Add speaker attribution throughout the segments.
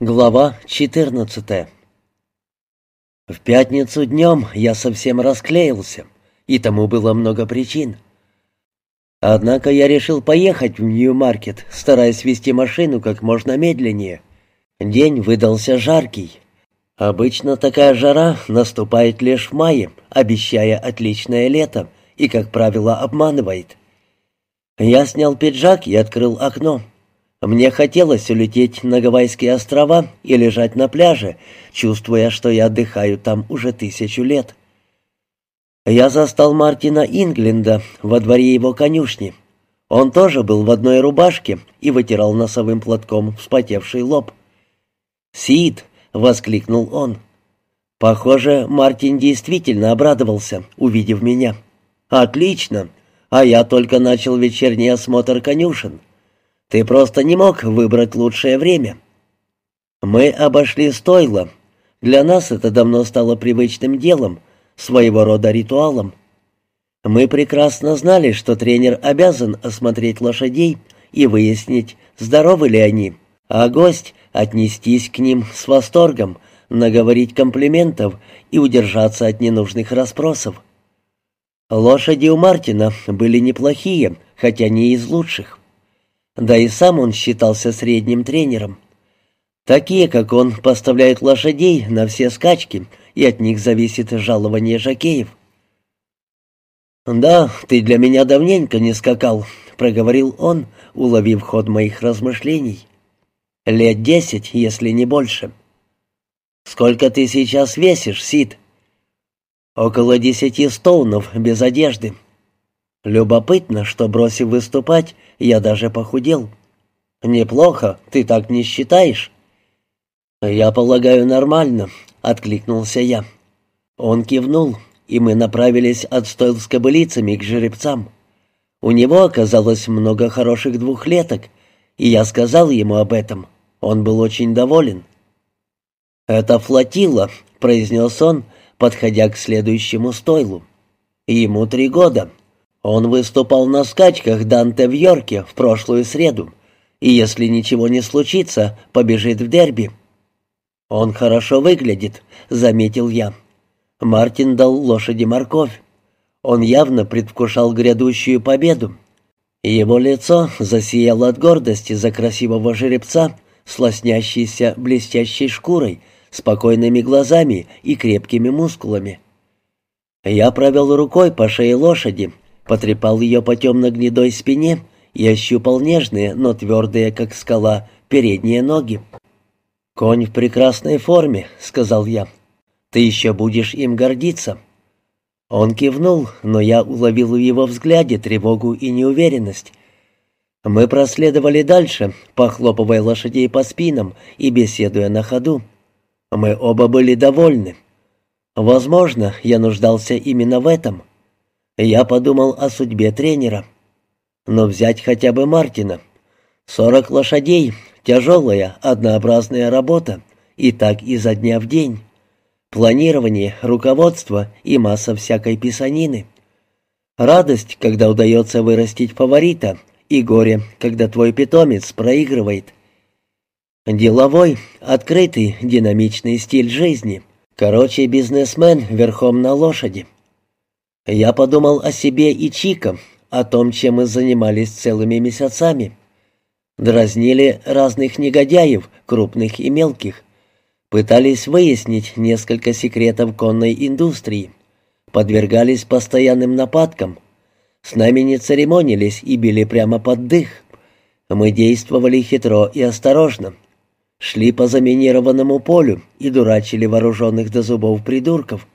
Speaker 1: Глава 14 В пятницу днем я совсем расклеился, и тому было много причин. Однако я решил поехать в Нью-Маркет, стараясь вести машину как можно медленнее. День выдался жаркий. Обычно такая жара наступает лишь в мае, обещая отличное лето, и, как правило, обманывает. Я снял пиджак и открыл окно. Мне хотелось улететь на Гавайские острова и лежать на пляже, чувствуя, что я отдыхаю там уже тысячу лет. Я застал Мартина Ингленда во дворе его конюшни. Он тоже был в одной рубашке и вытирал носовым платком вспотевший лоб. «Сид!» — воскликнул он. Похоже, Мартин действительно обрадовался, увидев меня. «Отлично! А я только начал вечерний осмотр конюшен». Ты просто не мог выбрать лучшее время. Мы обошли стойло. Для нас это давно стало привычным делом, своего рода ритуалом. Мы прекрасно знали, что тренер обязан осмотреть лошадей и выяснить, здоровы ли они, а гость — отнестись к ним с восторгом, наговорить комплиментов и удержаться от ненужных расспросов. Лошади у Мартина были неплохие, хотя не из лучших. Да и сам он считался средним тренером. Такие, как он, поставляют лошадей на все скачки, и от них зависит жалование жакеев. «Да, ты для меня давненько не скакал», — проговорил он, уловив ход моих размышлений. «Лет десять, если не больше». «Сколько ты сейчас весишь, Сид?» «Около десяти стоунов, без одежды». Любопытно, что, бросив выступать, я даже похудел. «Неплохо, ты так не считаешь?» «Я полагаю, нормально», — откликнулся я. Он кивнул, и мы направились от стойл с кобылицами к жеребцам. У него оказалось много хороших двухлеток, и я сказал ему об этом. Он был очень доволен. «Это флотила», — произнес он, подходя к следующему стойлу. «Ему три года». Он выступал на скачках Данте в Йорке в прошлую среду, и если ничего не случится, побежит в дерби. «Он хорошо выглядит», — заметил я. Мартин дал лошади морковь. Он явно предвкушал грядущую победу. Его лицо засияло от гордости за красивого жеребца с блестящей шкурой, спокойными глазами и крепкими мускулами. Я провел рукой по шее лошади, потрепал ее по темно-гнедой спине и ощупал нежные, но твердые, как скала, передние ноги. «Конь в прекрасной форме», — сказал я. «Ты еще будешь им гордиться». Он кивнул, но я уловил в его взгляде тревогу и неуверенность. Мы проследовали дальше, похлопывая лошадей по спинам и беседуя на ходу. Мы оба были довольны. Возможно, я нуждался именно в этом — я подумал о судьбе тренера. Но взять хотя бы Мартина. Сорок лошадей, тяжелая, однообразная работа, и так изо дня в день. Планирование, руководство и масса всякой писанины. Радость, когда удается вырастить фаворита, и горе, когда твой питомец проигрывает. Деловой, открытый, динамичный стиль жизни. Короче, бизнесмен верхом на лошади. Я подумал о себе и Чико, о том, чем мы занимались целыми месяцами. Дразнили разных негодяев, крупных и мелких. Пытались выяснить несколько секретов конной индустрии. Подвергались постоянным нападкам. С нами не церемонились и били прямо под дых. Мы действовали хитро и осторожно. Шли по заминированному полю и дурачили вооруженных до зубов придурков.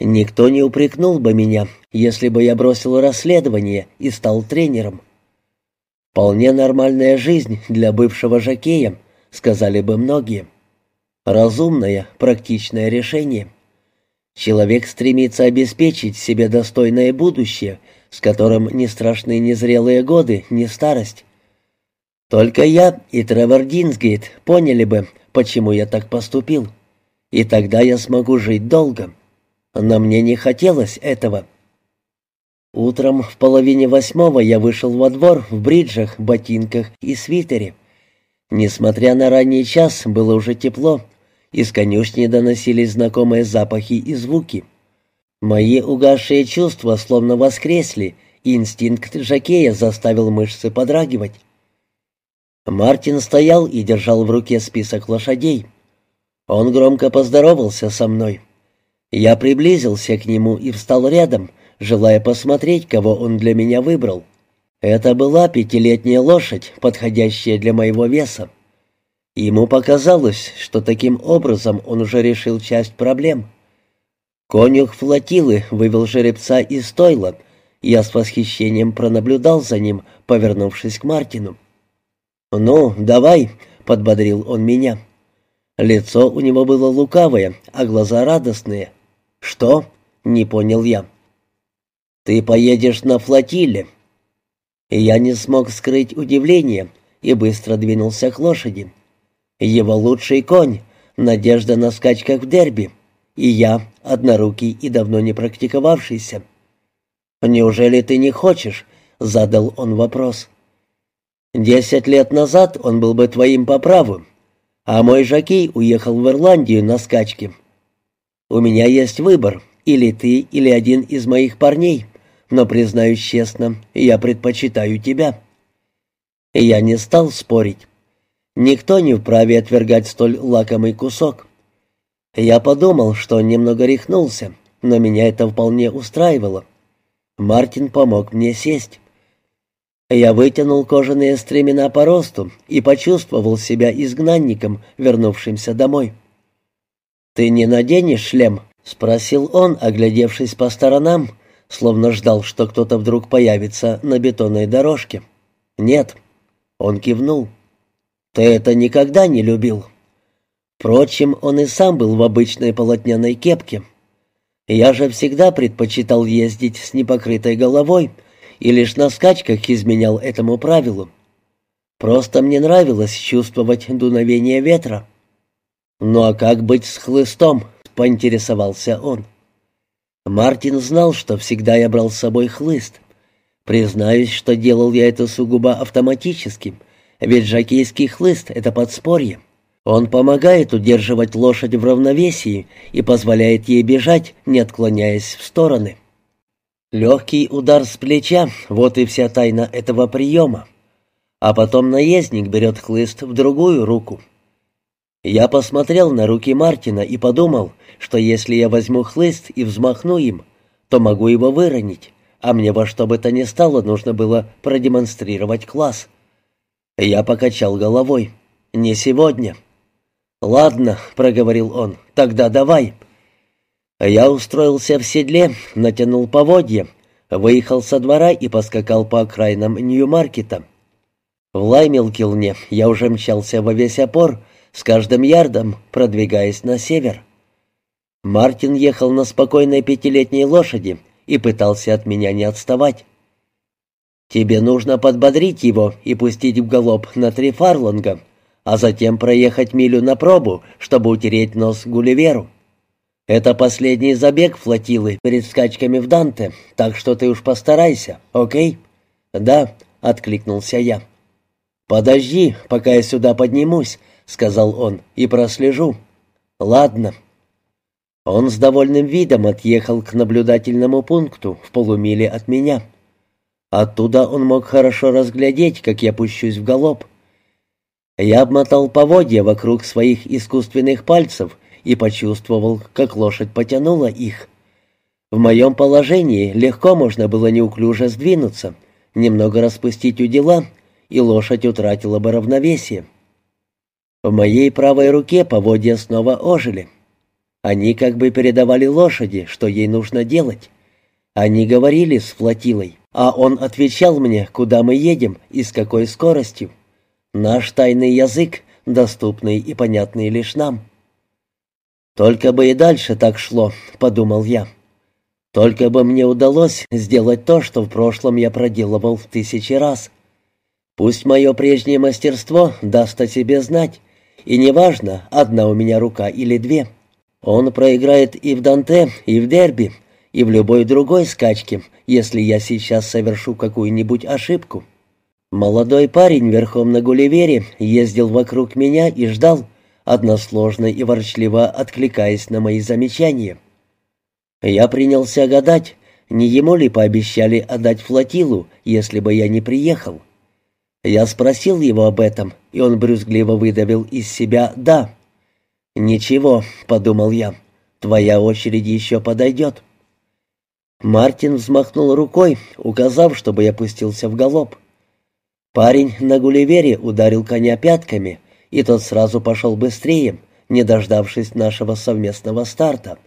Speaker 1: Никто не упрекнул бы меня, если бы я бросил расследование и стал тренером. Вполне нормальная жизнь для бывшего жокея, сказали бы многие. Разумное, практичное решение. Человек стремится обеспечить себе достойное будущее, с которым не страшны ни зрелые годы, ни старость. Только я и Тревор Динсгейт поняли бы, почему я так поступил. И тогда я смогу жить долго но мне не хотелось этого. Утром в половине восьмого я вышел во двор в бриджах, ботинках и свитере. Несмотря на ранний час, было уже тепло. Из конюшни доносились знакомые запахи и звуки. Мои угасшие чувства словно воскресли, и инстинкт жакея заставил мышцы подрагивать. Мартин стоял и держал в руке список лошадей. Он громко поздоровался со мной. Я приблизился к нему и встал рядом, желая посмотреть, кого он для меня выбрал. Это была пятилетняя лошадь, подходящая для моего веса. Ему показалось, что таким образом он уже решил часть проблем. Конюх флотилы вывел жеребца из стойла, я с восхищением пронаблюдал за ним, повернувшись к Мартину. «Ну, давай», — подбодрил он меня. Лицо у него было лукавое, а глаза радостные. «Что?» — не понял я. «Ты поедешь на флотиле». Я не смог скрыть удивление и быстро двинулся к лошади. Его лучший конь, надежда на скачках в дерби, и я, однорукий и давно не практиковавшийся. «Неужели ты не хочешь?» — задал он вопрос. Десять лет назад он был бы твоим по праву, а мой жокей уехал в Ирландию на скачки. У меня есть выбор, или ты, или один из моих парней, но, признаюсь честно, я предпочитаю тебя». Я не стал спорить. Никто не вправе отвергать столь лакомый кусок. Я подумал, что немного рехнулся, но меня это вполне устраивало. Мартин помог мне сесть. Я вытянул кожаные стремена по росту и почувствовал себя изгнанником, вернувшимся домой. «Ты не наденешь шлем?» — спросил он, оглядевшись по сторонам, словно ждал, что кто-то вдруг появится на бетонной дорожке. «Нет». Он кивнул. «Ты это никогда не любил». Впрочем, он и сам был в обычной полотняной кепке. Я же всегда предпочитал ездить с непокрытой головой — и лишь на скачках изменял этому правилу. Просто мне нравилось чувствовать дуновение ветра. «Ну а как быть с хлыстом?» — поинтересовался он. Мартин знал, что всегда я брал с собой хлыст. Признаюсь, что делал я это сугубо автоматически, ведь жакейский хлыст — это подспорье. Он помогает удерживать лошадь в равновесии и позволяет ей бежать, не отклоняясь в стороны. Легкий удар с плеча — вот и вся тайна этого приема. А потом наездник берет хлыст в другую руку. Я посмотрел на руки Мартина и подумал, что если я возьму хлыст и взмахну им, то могу его выронить, а мне во что бы то ни стало нужно было продемонстрировать класс. Я покачал головой. «Не сегодня». «Ладно», — проговорил он, — «тогда давай». Я устроился в седле, натянул поводья, выехал со двора и поскакал по окраинам Нью-Маркета. В Лаймилкилне я уже мчался во весь опор, с каждым ярдом продвигаясь на север. Мартин ехал на спокойной пятилетней лошади и пытался от меня не отставать. «Тебе нужно подбодрить его и пустить в галоп на три фарлонга, а затем проехать милю на пробу, чтобы утереть нос Гулливеру». Это последний забег флотилы перед скачками в Данте, так что ты уж постарайся, окей?» «Да», — откликнулся я. «Подожди, пока я сюда поднимусь», — сказал он, — «и прослежу». «Ладно». Он с довольным видом отъехал к наблюдательному пункту в полумиле от меня. Оттуда он мог хорошо разглядеть, как я пущусь в галоп. Я обмотал поводья вокруг своих искусственных пальцев и почувствовал, как лошадь потянула их. В моем положении легко можно было неуклюже сдвинуться, немного распустить удила, и лошадь утратила бы равновесие. В моей правой руке поводья снова ожили. Они как бы передавали лошади, что ей нужно делать. Они говорили с флотилой, а он отвечал мне, куда мы едем и с какой скоростью. Наш тайный язык, доступный и понятный лишь нам. «Только бы и дальше так шло», — подумал я. «Только бы мне удалось сделать то, что в прошлом я проделывал в тысячи раз. Пусть мое прежнее мастерство даст о себе знать, и неважно, одна у меня рука или две. Он проиграет и в Данте, и в Дерби, и в любой другой скачке, если я сейчас совершу какую-нибудь ошибку». Молодой парень верхом на Гулливере ездил вокруг меня и ждал, односложно и ворчливо откликаясь на мои замечания. Я принялся гадать, не ему ли пообещали отдать флотилу, если бы я не приехал. Я спросил его об этом, и он брюзгливо выдавил из себя «да». «Ничего», — подумал я, — «твоя очередь еще подойдет». Мартин взмахнул рукой, указав, чтобы я пустился в галоп. Парень на Гулливере ударил коня пятками, и тот сразу пошел быстрее, не дождавшись нашего совместного старта.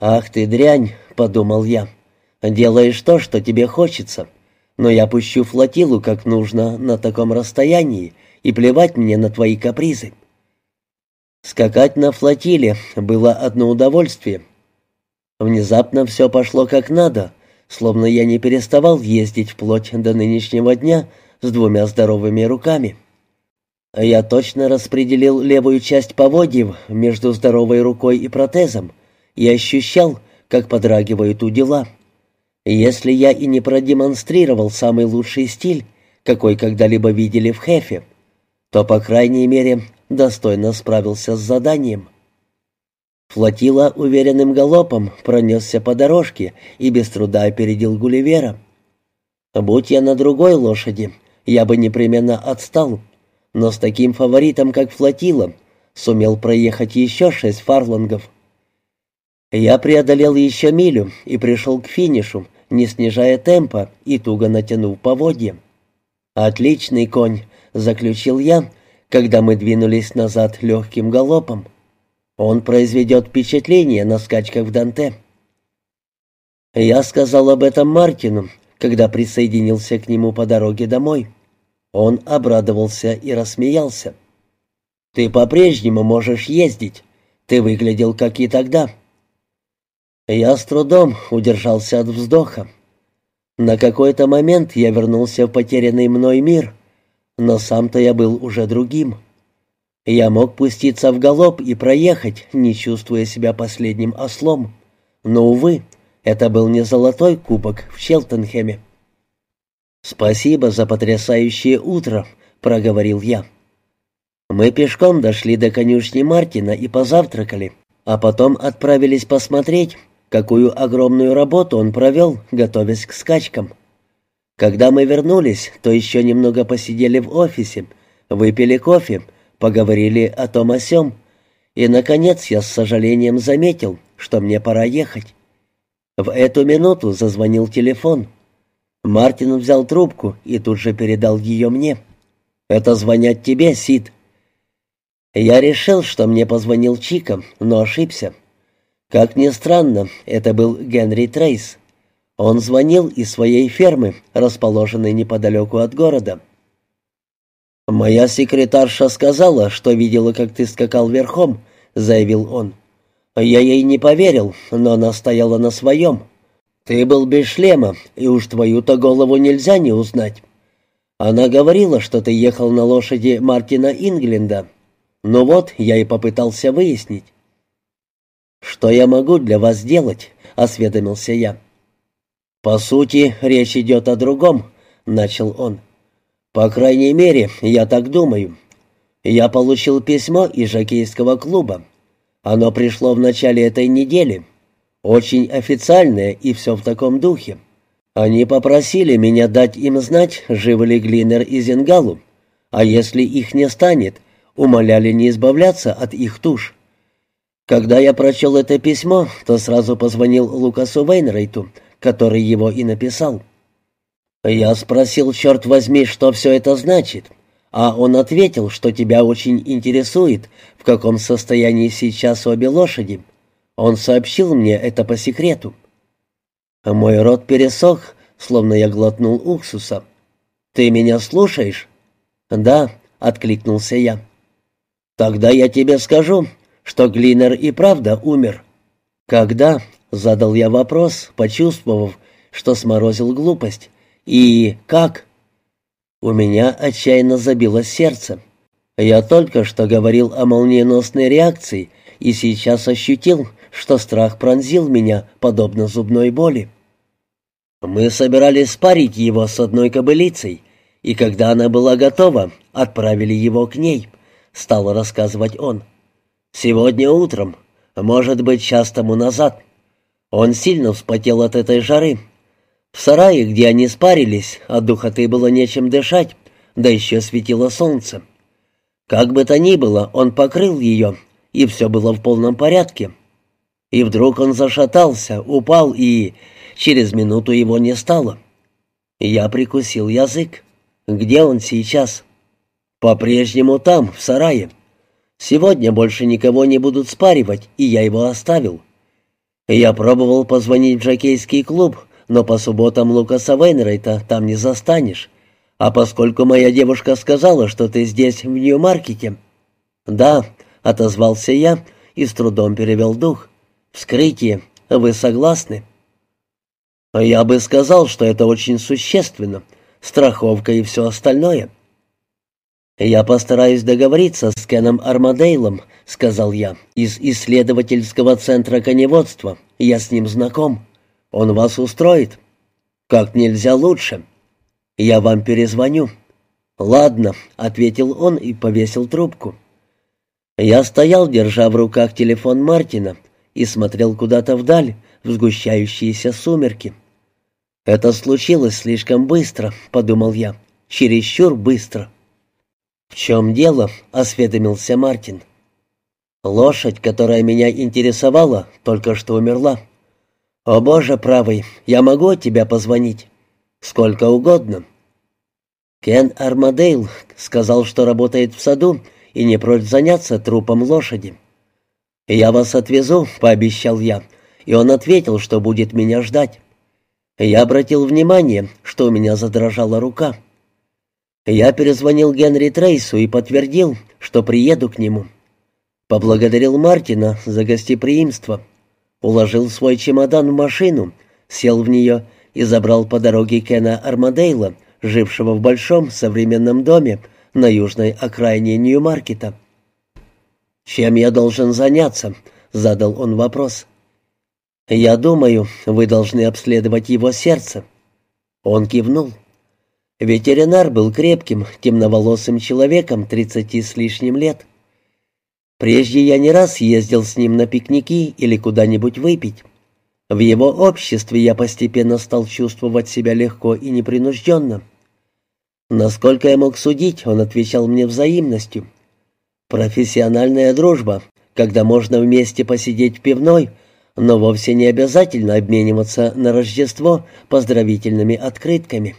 Speaker 1: «Ах ты дрянь!» — подумал я. «Делаешь то, что тебе хочется, но я пущу флотилу как нужно на таком расстоянии, и плевать мне на твои капризы». Скакать на флотиле было одно удовольствие. Внезапно все пошло как надо, словно я не переставал ездить вплоть до нынешнего дня с двумя здоровыми руками. Я точно распределил левую часть поводьев между здоровой рукой и протезом и ощущал, как подрагивают удила. Если я и не продемонстрировал самый лучший стиль, какой когда-либо видели в Хефе, то, по крайней мере, достойно справился с заданием. Флотила уверенным галопом пронесся по дорожке и без труда опередил Гулливера. Будь я на другой лошади, я бы непременно отстал, но с таким фаворитом, как Флотила, сумел проехать еще шесть фарлангов. Я преодолел еще милю и пришел к финишу, не снижая темпа и туго натянув поводья. «Отличный конь», — заключил я, когда мы двинулись назад легким галопом. «Он произведет впечатление на скачках в Данте». Я сказал об этом Мартину, когда присоединился к нему по дороге домой. Он обрадовался и рассмеялся. «Ты по-прежнему можешь ездить. Ты выглядел, как и тогда». Я с трудом удержался от вздоха. На какой-то момент я вернулся в потерянный мной мир, но сам-то я был уже другим. Я мог пуститься в галоп и проехать, не чувствуя себя последним ослом. Но, увы, это был не золотой кубок в Челтенхеме. «Спасибо за потрясающее утро», — проговорил я. Мы пешком дошли до конюшни Мартина и позавтракали, а потом отправились посмотреть, какую огромную работу он провел, готовясь к скачкам. Когда мы вернулись, то еще немного посидели в офисе, выпили кофе, поговорили о том о сём, и, наконец, я с сожалением заметил, что мне пора ехать. В эту минуту зазвонил телефон. Мартин взял трубку и тут же передал ее мне. «Это звонят тебе, Сид». Я решил, что мне позвонил Чика, но ошибся. Как ни странно, это был Генри Трейс. Он звонил из своей фермы, расположенной неподалеку от города. «Моя секретарша сказала, что видела, как ты скакал верхом», — заявил он. «Я ей не поверил, но она стояла на своем. Ты был без шлема, и уж твою-то голову нельзя не узнать. Она говорила, что ты ехал на лошади Мартина Ингленда. Ну вот, я и попытался выяснить. «Что я могу для вас сделать?» — осведомился я. «По сути, речь идет о другом», — начал он. «По крайней мере, я так думаю. Я получил письмо из жокейского клуба. Оно пришло в начале этой недели. Очень официальное и все в таком духе. Они попросили меня дать им знать, живы ли Глинер и Зингалу, а если их не станет, умоляли не избавляться от их туш. Когда я прочел это письмо, то сразу позвонил Лукасу Вейнрейту, который его и написал. Я спросил, черт возьми, что все это значит, а он ответил, что тебя очень интересует, в каком состоянии сейчас обе лошади. Он сообщил мне это по секрету. Мой рот пересох, словно я глотнул уксуса. «Ты меня слушаешь?» «Да», — откликнулся я. «Тогда я тебе скажу, что Глинер и правда умер. Когда? Задал я вопрос, почувствовав, что сморозил глупость. И как? У меня отчаянно забилось сердце. Я только что говорил о молниеносной реакции и сейчас ощутил, что страх пронзил меня, подобно зубной боли. Мы собирались спарить его с одной кобылицей, и когда она была готова, отправили его к ней, стал рассказывать он. Сегодня утром, может быть, час тому назад. Он сильно вспотел от этой жары. В сарае, где они спарились, от духоты было нечем дышать, да еще светило солнце. Как бы то ни было, он покрыл ее, и все было в полном порядке. И вдруг он зашатался, упал, и через минуту его не стало. Я прикусил язык. Где он сейчас? По-прежнему там, в сарае. Сегодня больше никого не будут спаривать, и я его оставил. Я пробовал позвонить в жокейский клуб, но по субботам Лукаса Вейнрейта там не застанешь. А поскольку моя девушка сказала, что ты здесь, в Нью-Маркете...» «Да», — отозвался я и с трудом перевел дух. «Вскрытие. Вы согласны?» «Я бы сказал, что это очень существенно. Страховка и все остальное». «Я постараюсь договориться с Кеном Армадейлом», — сказал я, — «из исследовательского центра коневодства. Я с ним знаком. Он вас устроит?» «Как нельзя лучше». «Я вам перезвоню». «Ладно», — ответил он и повесил трубку. Я стоял, держа в руках телефон Мартина, и смотрел куда-то вдаль, в сгущающиеся сумерки. «Это случилось слишком быстро», — подумал я, — «чересчур быстро». «В чем дело?» — осведомился Мартин. «Лошадь, которая меня интересовала, только что умерла». «О, Боже правый, я могу от тебя позвонить?» «Сколько угодно». Кен Армадейл сказал, что работает в саду и не прочь заняться трупом лошади. «Я вас отвезу», — пообещал я, и он ответил, что будет меня ждать. Я обратил внимание, что у меня задрожала рука. Я перезвонил Генри Трейсу и подтвердил, что приеду к нему. Поблагодарил Мартина за гостеприимство. Уложил свой чемодан в машину, сел в нее и забрал по дороге Кена Армадейла, жившего в большом современном доме на южной окраине Нью-Маркета. «Чем я должен заняться?» — задал он вопрос. «Я думаю, вы должны обследовать его сердце». Он кивнул. Ветеринар был крепким, темноволосым человеком тридцати с лишним лет. Прежде я не раз ездил с ним на пикники или куда-нибудь выпить. В его обществе я постепенно стал чувствовать себя легко и непринужденно. Насколько я мог судить, он отвечал мне взаимностью. Профессиональная дружба, когда можно вместе посидеть в пивной, но вовсе не обязательно обмениваться на Рождество поздравительными открытками.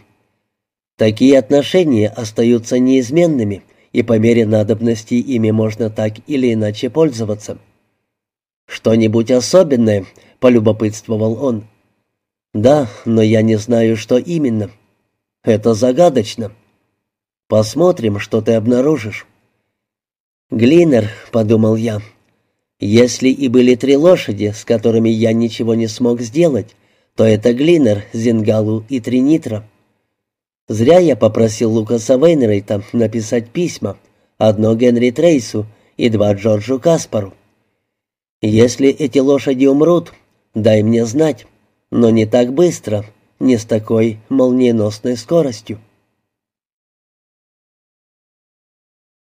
Speaker 1: Такие отношения остаются неизменными, и по мере надобности ими можно так или иначе пользоваться. «Что-нибудь особенное?» — полюбопытствовал он. «Да, но я не знаю, что именно. Это загадочно. Посмотрим, что ты обнаружишь». «Глинер», — подумал я, — «если и были три лошади, с которыми я ничего не смог сделать, то это Глинер, Зингалу и Тринитра». Зря я попросил Лукаса Вейнрейта написать письма, одно Генри Трейсу и два Джорджу Каспару. Если эти лошади умрут, дай мне знать, но не так быстро, не с такой молниеносной скоростью.